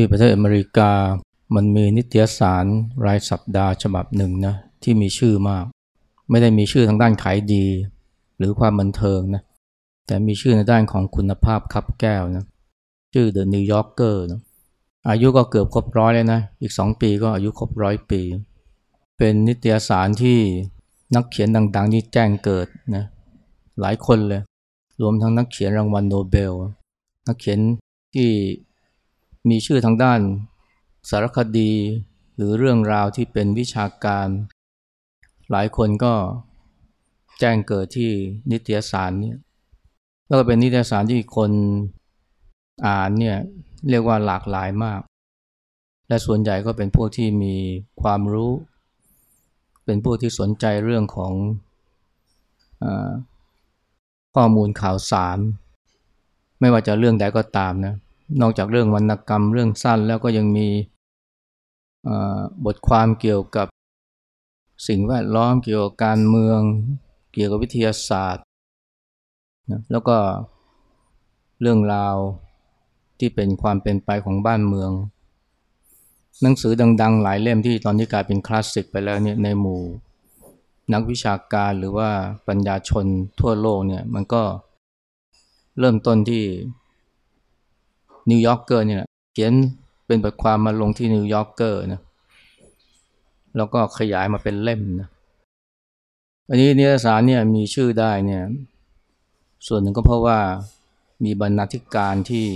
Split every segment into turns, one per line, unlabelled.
ที่ประเทศอเมริกามันมีนิตยสารรายสัปดาห์ฉบับหนึ่งนะที่มีชื่อมาก ไม่ได้มีชื่อทางด้านขายดี หรือความบันเทิงนะแต่มีชื่อในด้านของคุณภาพคับแก้วนะชื่อ The New Yorker นะอายุก็เกือบครบร้อยเลยนะอีกสองปีก็อายุครบร้อยปี เป็นนิตยสารที่นักเขียนดังๆที่แจ้งเกิดนะหลายคนเลย รวมทั้งนักเขียนรางวัลโนเบล นักเขียนที่ มีชื่อทางด้านสารคดี หรือเรื่องราวที่เป็นวิชาการ หลายคนก็แจ้งเกิดที่นิตยสารนี้แล้วก็เป็นนิตยสารที่คนอ่านเนี่ยเรียกว่าหลากหลายมาก และส่วนใหญ่ก็เป็นพวกที่มีความรู้ เป็นพวกที่สนใจเรื่องของอข้อมูลข่าวสาร ไม่ว่าจะเรื่องใดก็ตามนะ นอกจากเรื่องวรรณกรรมเรื่องสั้นแล้วก็ยังมีบทความเกี่ยวกับสิ่งแวดล้อมเกี่ยวกับการเมือง เกี่ยวกับวิทยาศาสตร์นะแล้วก็เรื่องราวที่เป็นความเป็นไปของบ้านเมือง หนังสือดังๆ หลายเล่มที่ตอนนี้กลายเป็นคลาสสิกไปแล้วเนี่ยในหมู่ นักวิชาการหรือว่าปัญญาชนทั่วโลกเนี่ยมันก็เริ่มต้นที่ New Yorker เนี่ยเขียนเป็นบทความมาลงที่ New Yorker นะแล้วก็ขยายมาเป็นเล่มนะอันนี้นิตยสารเนี่ยมีชื่อได้เนี่ยส่วนหนึ่งก็เพราะว่ามีบรรณาธิการที่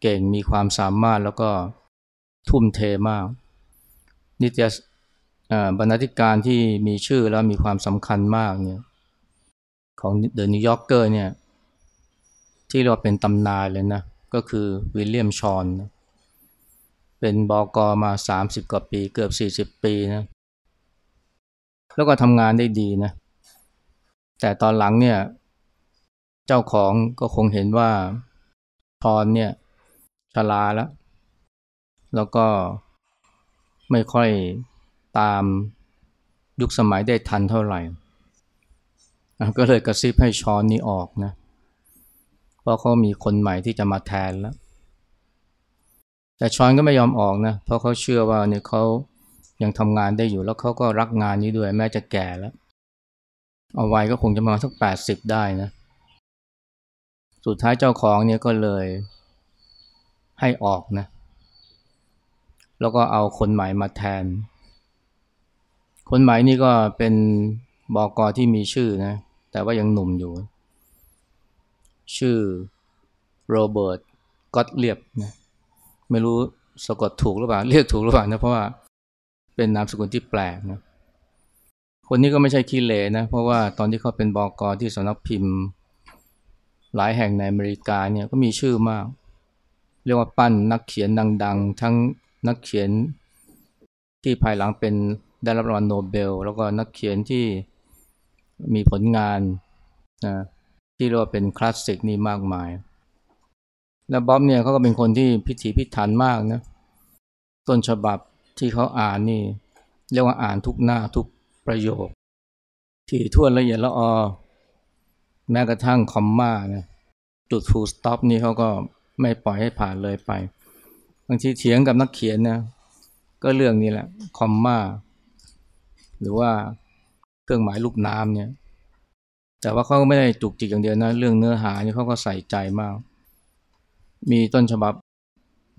เก่งมีความสามารถแล้วก็ทุ่มเทมาก นิตยบรรณาธิการที่มีชื่อแล้วมีความสำคัญมากเนี่ยของ The New Yorker เนี่ยที่เราเป็นตำนานเลยนะ ก็คือวิลเลียมชอน เป็นบอกอมา 30 กว่าปีเกือบ 40 ปีนะแล้วก็ทำงานได้ดีนะแต่ตอนหลังเนี่ยเจ้าของก็คงเห็นว่าชอนเนี่ยชราแล้ว แล้วก็ไม่ค่อยตามยุคสมัยได้ทันเท่าไหร่ ก็เลยกระซิบให้ชอนนี้ออกนะเราะเขามีคนใหม่ที่จะมาแทนแล้ว แต่ชอนก็ไม่ยอมออกนะ เพราะเขาเชื่อว่าเนี่ยเขายังทำงานได้อยู่แล้วเขาก็รักงานนี้ด้วย แม้จะแก่แล้ว เอาไว้ก็คงจะมาสักแปดสิบได้นะ สุดท้ายเจ้าของเนี่ยก็เลยให้ออกนะ แล้วก็เอาคนใหม่มาแทน คนใหม่นี่ก็เป็นบอกอที่มีชื่อนะ แต่ว่ายังหนุ่มอยู่ ชื่อโรเบิร์ตก็ตเลียบนะไม่รู้สะกดถูกหรือเปล่า เรียกถูกหรือเปล่านะเพราะว่าเป็นนามสกุลที่แปลกนะคนนี้ก็ไม่ใช่ขี้เลนะ เพราะว่าตอนที่เขาเป็นบอกอที่สำนักพิมพ์ หลายแห่งในอเมริกาเนี่ยก็มีชื่อมาก เรียกว่าปั้นนักเขียนดัง ๆ ทั้งนักเขียนที่ภายหลังเป็นได้รับรางวัลโนเบล แล้วก็นักเขียนที่มีผลงานนะ ที่เรียกว่าเป็นคลาสสิกนี่มากมาย แล้วบ๊อบเนี่ยเขาก็เป็นคนที่พิถีพิถันมากนะต้นฉบับที่เขาอ่านนี่ เรียกว่าอ่านทุกหน้าทุกประโยคถี่ถ้วนละเอียดละออแม้กระทั่งคอมมานะจุด full stop นี่เขาก็ไม่ปล่อยให้ผ่านเลยไป บางทีเถียงกับนักเขียนนะก็เรื่องนี้แหละคอมมาหรือว่าเครื่องหมายลูกน้ำเนี่ย แต่ว่าเขาไม่ได้จุกจิกอย่างเดียวนะ เรื่องเนื้อหาเนี่ยเขาก็ใส่ใจมาก มีต้นฉบับ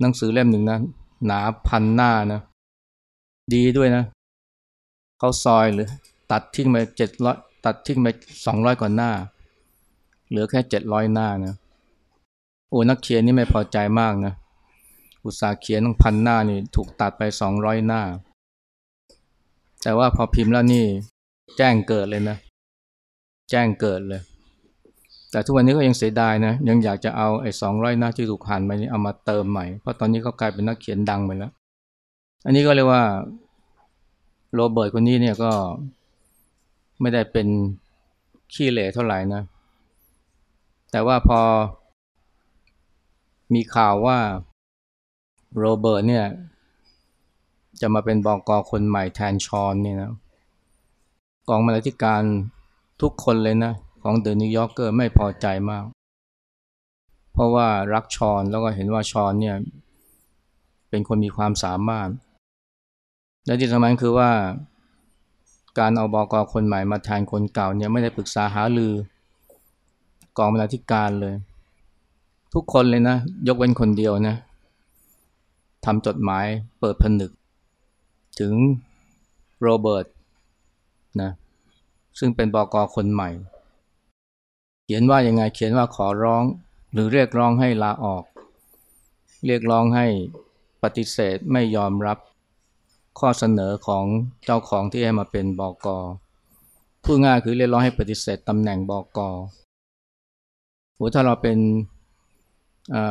หนังสือเล่มหนึ่งนะ หนาพันหน้านะ ดีด้วยนะ เขาซอยหรือ ตัดทิ้งไปเจ็ดร้อยตัดทิ้งไปสองร้อยกว่าหน้า เหลือแค่เจ็ดร้อยหน้านะ โอ้นักเขียนนี่ไม่พอใจมากนะ อุตสาห์เขียนต้องพันหน้านี่ถูกตัดไปสองร้อยหน้า แต่ว่าพอพิมพ์แล้วนี่แจ้งเกิดเลยนะ แจ้งเกิดเลย แต่ทุกวันนี้ก็ยังเสียดายนะ ยังอยากจะเอาไอ้สองร้อยหน้าที่ถูกหันไปนี่เอามาเติมใหม่ เพราะตอนนี้เขากลายเป็นนักเขียนดังไปแล้ว อันนี้ก็เรียกว่าโรเบิร์ตคนนี้เนี่ยก็ไม่ได้เป็นขี้เหร่เท่าไหร่นะ แต่ว่าพอมีข่าวว่าโรเบิร์ตเนี่ยจะมาเป็นบอกอคนใหม่แทนชอนเนี่ยนะกองบรรณาธิการ ทุกคนเลยนะของ The New Yorker ไม่พอใจมาก เพราะว่ารักชอนแล้วก็เห็นว่าชอนเนี่ยเป็นคนมีความสามารถ และที่สำคัญคือว่าการเอาบอกอคนใหม่มาแทนคนเก่าเนี่ยไม่ได้ปรึกษาหาลือกองบรรณาธิการเลย ทุกคนเลยนะ ยกเว้นคนเดียวนะทำจดหมายเปิดผนึก ถึงโรเบิร์ตนะ ซึ่งเป็นบอกอคนใหม่ เขียนว่ายังไงเขียนว่าขอร้อง หรือเรียกร้องให้ลาออก เรียกร้องให้ปฏิเสธไม่ยอมรับข้อเสนอของเจ้าของที่ให้มาเป็นบอกอพูดง่ายคือเรียกร้องให้ปฏิเสธตำแหน่งบอกอโหถ้าเราเป็น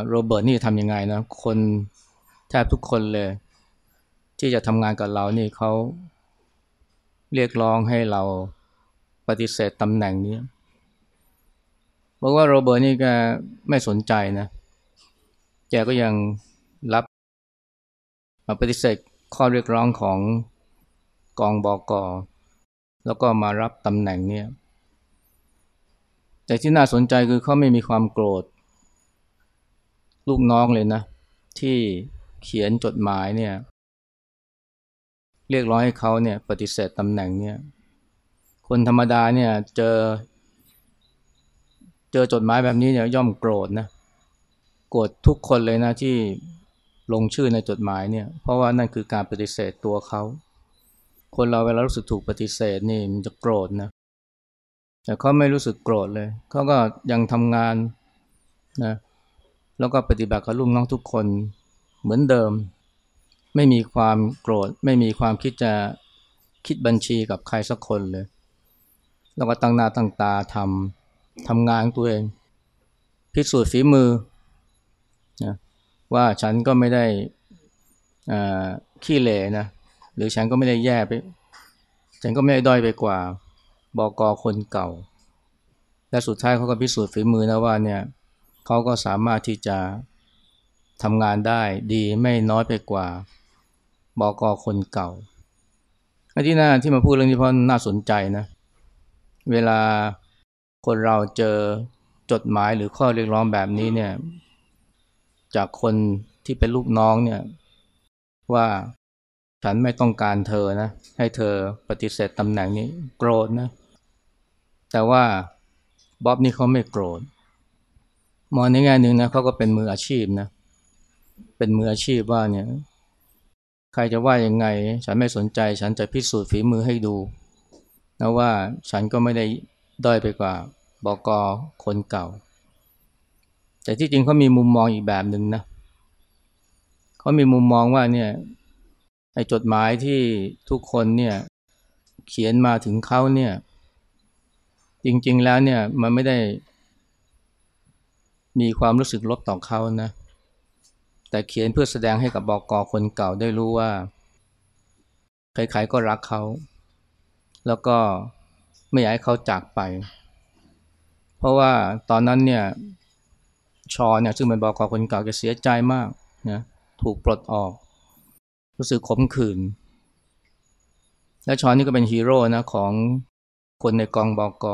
โรเบิร์ตนี่ทำยังไงนะคนแทบทุกคนเลย ที่จะทำงานกับเรานี่เขาเรียกร้องให้เรา ปฏิเสธตำแหน่งนี้บอกว่าโรเบิร์ตนี่แกไม่สนใจนะแกก็ยังรับปฏิเสธข้อเรียกร้องของกองบอกอแล้วก็มารับตำแหน่งนี้แต่ที่น่าสนใจคือเขาไม่มีความโกรธ ลูกน้องเลยนะ ที่เขียนจดหมายเนี่ย เรียกร้องให้เขาเนี่ย ปฏิเสธตำแหน่งเนี่ย คนธรรมดาเนี่ยเจอ เจอจดหมายแบบนี้เนี่ยย่อมโกรธนะโกรธทุกคนเลยนะที่ลงชื่อในจดหมายเนี่ย เพราะว่านั่นคือการปฏิเสธตัวเขา คนเราเวลารู้สึกถูกปฏิเสธนี่มันจะโกรธนะแต่เขาไม่รู้สึกโกรธเลย เขาก็ยังทำงานนะแล้วก็ปฏิบัติกับลูกน้องทุกคนเหมือนเดิม ไม่มีความโกรธ ไม่มีความคิดจะคิดบัญชีกับใครสักคนเลย แล้วก็ตั้งหน้าตั้งตาทำทำงานตัวเอง พิสูจน์ฝีมือนะว่าฉันก็ไม่ได้ขี้เหร่นะหรือฉันก็ไม่ได้แย่ไป ฉันก็ไม่ได้ด้อยไปกว่าบอกอคนเก่า และสุดท้ายเขาก็พิสูจน์ฝีมือนะว่าเนี่ยเขาก็สามารถที่จะทำงานได้ดีไม่น้อยไปกว่าบอกอคนเก่าอันที่น่าที่มาพูดเรื่องนี้เพราะน่าสนใจนะเเวลาคนเราเจอจดหมายหรือข้อเรียกร้องแบบนี้เนี่ย จากคนที่เป็นลูกน้องเนี่ย ว่าฉันไม่ต้องการเธอนะ ให้เธอปฏิเสธตำแหน่งนี้โกรธนะ แต่ว่าบ๊อบนี่เขาไม่โกรธมองในแง่หนึ่งนะเขาก็เป็นมืออาชีพนะ เป็นมืออาชีพว่าเนี่ย ใครจะว่ายังไง ฉันไม่สนใจ ฉันจะพิสูจน์ฝีมือให้ดู นะว่าฉันก็ไม่ได้ด้อยไปกว่าบอกอคนเก่า แต่ที่จริงเขามีมุมมองอีกแบบหนึ่งนะเขามีมุมมองว่าเนี่ยไอ้จดหมายที่ทุกคนเนี่ยเขียนมาถึงเขาเนี่ยจริงๆแล้วเนี่ยมันไม่ได้ มีความรู้สึกลบต่อเขานะ แต่เขียนเพื่อแสดงให้กับบอกอคนเก่าได้รู้ว่า ใครๆก็รักเขา แล้วก็ไม่อยากให้เขาจากไป เพราะว่าตอนนั้นเนี่ยชอเนี่ยซึ่งเป็นบอกคนเก่าจะเสียใจมากนะถูกปลดออก รู้สึกขมขื่นและชอนนี่ก็เป็นฮีโร่นะของคนในกองบอก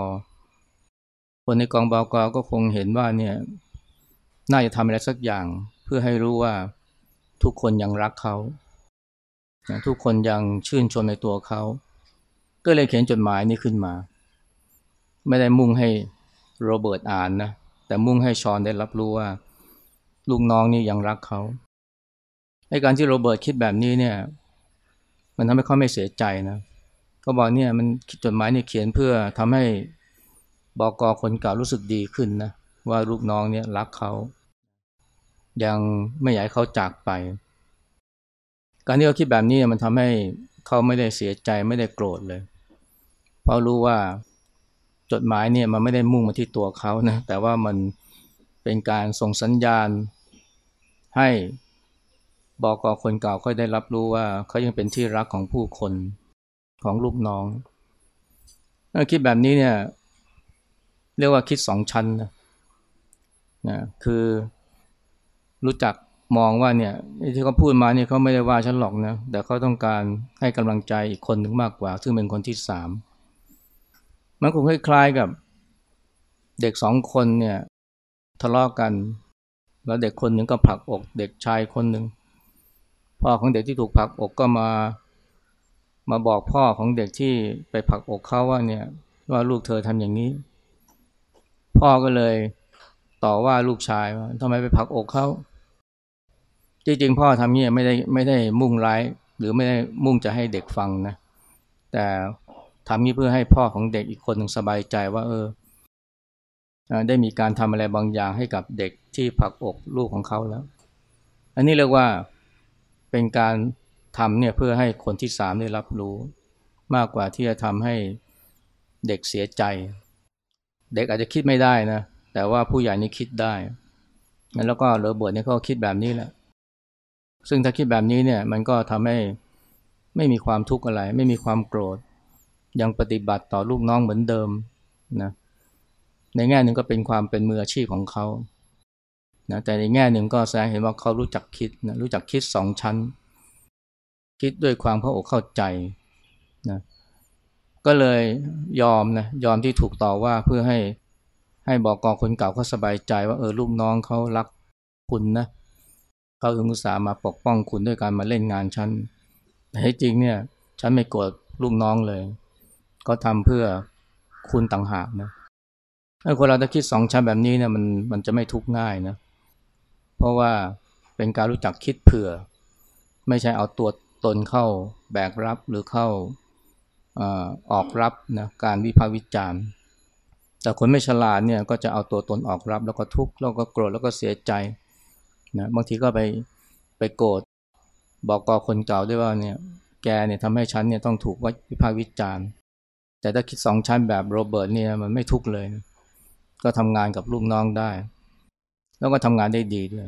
คนในกองบอกก็คงเห็นว่าเนี่ยน่าจะทำอะไรสักอย่างเพื่อให้รู้ว่าทุกคนยังรักเขาทุกคนยังชื่นชมในตัวเขา ก็เลยเขียนจดหมายนี้ขึ้นมา ไม่ได้มุ่งให้โรเบิร์ตอ่านนะ แต่มุ่งให้ชอนได้รับรู้ว่า ลูกน้องนี่ยังรักเขาไอ้การที่โรเบิร์ตคิดแบบนี้เนี่ย มันทำให้เขาไม่เสียใจนะก็บอกเนี่ยมันจดหมายเนี่ยเขียนเพื่อทำให้บอกอคนเก่ารู้สึกดีขึ้นนะว่าลูกน้องเนี่ยรักเขายังไม่อยากเขาจากไป การที่เขาคิดแบบนี้มันทำให้เขาไม่ได้เสียใจไม่ได้โกรธเลย เพราะรู้ว่าจดหมายเนี่ยมันไม่ได้มุ่งมาที่ตัวเขานะแต่ว่ามันเป็นการส่งสัญญาณ ให้บอกอคนเก่าเขาได้รับรู้ว่าเขายังเป็นที่รักของผู้คนของลูกน้องคิดแบบนี้เนี่ยเรียกว่าคิดสองชั้นนะนะคือรู้จักมองว่าเนี่ยที่เขาพูดมาเนี่ยเขาไม่ได้ว่าฉันหรอกนะแต่เขาต้องการให้กำลังใจอีกคนหนึ่งมากกว่า ซึ่งเป็นคนที่สาม มันคงคล้ายๆกับเด็กสองคนเนี่ยทะเลาะกกัน แล้วเด็กคนหนึ่งก็ผลักอก เด็กชายคนหนึ่งพ่อของเด็กที่ถูกผลักอกก็มา มาบอกพ่อของเด็กที่ไปผลักอกเขาว่าเนี่ยว่าลูกเธอทำอย่างนี้ พ่อก็เลยต่อว่าลูกชายว่าทำไมไปผลักอกเขาจริงๆพ่อทำเนี่ยไม่ได้ไม่ได้มุ่งร้าย หรือไม่ได้มุ่งจะให้เด็กฟังนะแต่ ทำนี้เพื่อให้พ่อของเด็กอีกคนหนึ่งสบายใจว่า เออ ได้มีการทำอะไรบางอย่างให้กับเด็กที่ผักอกลูกของเขาแล้ว อันนี้เรียกว่าเป็นการทำเนี่ยเพื่อให้คนที่สามได้รับรู้ มากกว่าที่จะทำให้เด็กเสียใจ เด็กอาจจะคิดไม่ได้นะ แต่ว่าผู้ใหญ่นี่คิดได้ แล้วก็โรเบิร์ตเนี่ยเขาคิดแบบนี้แหละ ซึ่งถ้าคิดแบบนี้เนี่ยมันก็ทำให้ไม่มีความทุกข์อะไร ไม่มีความโกรธ ยังปฏิบัติต่อลูกน้องเหมือนเดิมนะในแง่หนึ่งก็เป็นความเป็นมืออาชีพของเขานะแต่ในแง่หนึ่งก็แสดงเห็นว่าเขารู้จักคิดนะรู้จักคิดสองชั้น คิดด้วยความเข้าอกเข้าใจนะก็เลยยอมนะยอมที่ถูกต่อว่าเพื่อให้ให้บอกกองคนเก่าเขาสบายใจว่าเออลูกน้องเขารักคุณนะเขาอุตส่าห์มาปกป้องคุณด้วยการมาเล่นงานฉันแต่จริงเนี่ยฉันไม่โกรธลูกน้องเลย ก็ทำเพื่อคุณต่างหากนะถ้าคนเราถ้าคิดสองชั้นแบบนี้เนี่ยมันมันจะไม่ทุกข์ง่ายนะ เพราะว่าเป็นการรู้จักคิดเผื่อ ไม่ใช่เอาตัวตนเข้าแบกรับหรือเข้าออกรับนะการวิพากษ์วิจารณ์ แต่คนไม่ฉลาดเนี่ยก็จะเอาตัวตนออกรับแล้วก็ทุกข์แล้วก็โกรธแล้วก็เสียใจนะบางทีก็ไปไปโกรธบอกกอคนเก่าด้วยว่าเนี่ยแกเนี่ยทำให้ฉันเนี่ยต้องถูกวิพากษ์วิจารณ์ แต่ถ้าคิดสองชั้นแบบโรเบิร์ตเนี่ยมันไม่ทุกเลยนะก็ทำงานกับลูกน้องได้ แล้วก็ทำงานได้ดีด้วย